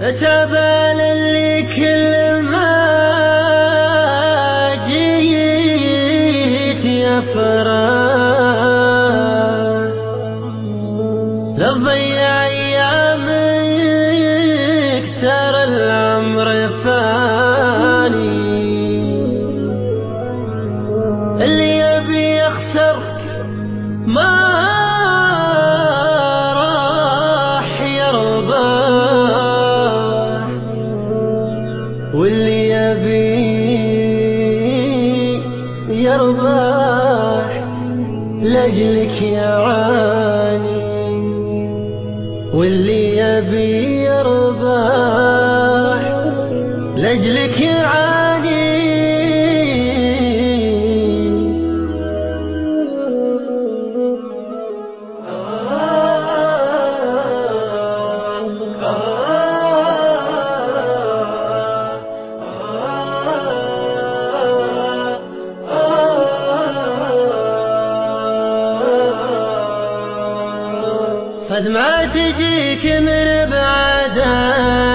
اتعبان اللي كل ما جيت يفرح لضيع ايامك ترى العمر فاني. اللي يبي يخسر ما واللي يبي يربح لأجلك يعاني واللي يبي يربح لأجلك يعاني صدمة تجيك من بعد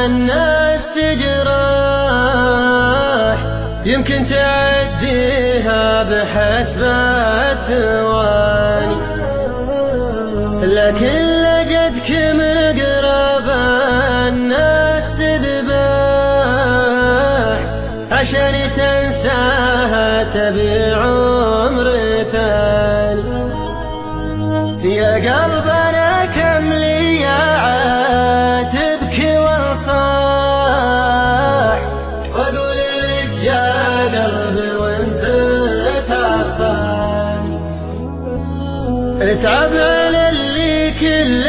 الناس تجرح. يمكن تعديها بحسب الثواني لكن لجدك من قرب الناس تذبح. عشان تنساها تبي عمر ثاني. يا قلبنا اتعب على اللي كل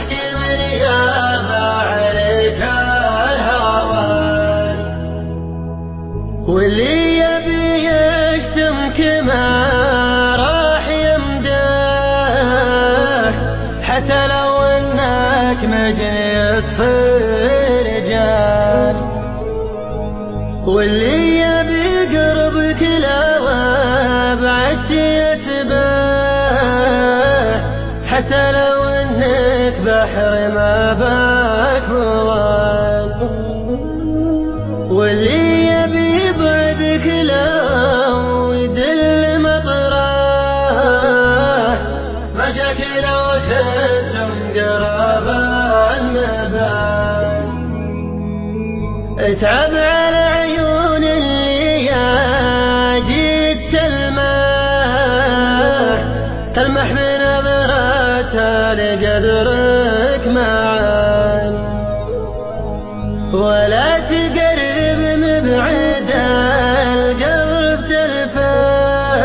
يفضح كمن يرضى عليك الهوان واللي يبي يشتمك ما راح يمدح حتى لو انك مجني تصير رجال واللي يبي قربك لا بعد يسبح حتى لو انك بحر ما باك موال واللي يبي بعدك لو يدل مطرح. ما جاك لو تلزم قراب المبان اتعب على عيون اللي جيت تلمح تلمح بنظراتها لجذرك معان ولا تقرب مبعد القلب تلفح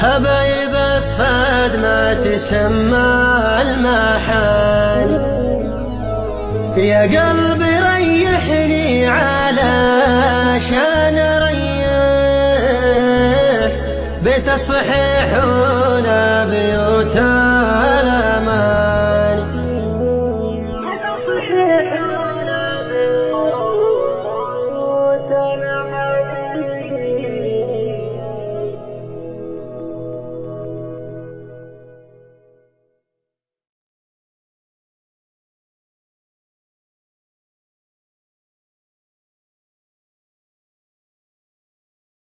هبايب أصفاد ما تسمى المحاني يا قلبي ريحني علشان اريح بيت الصحيح ولا بيوت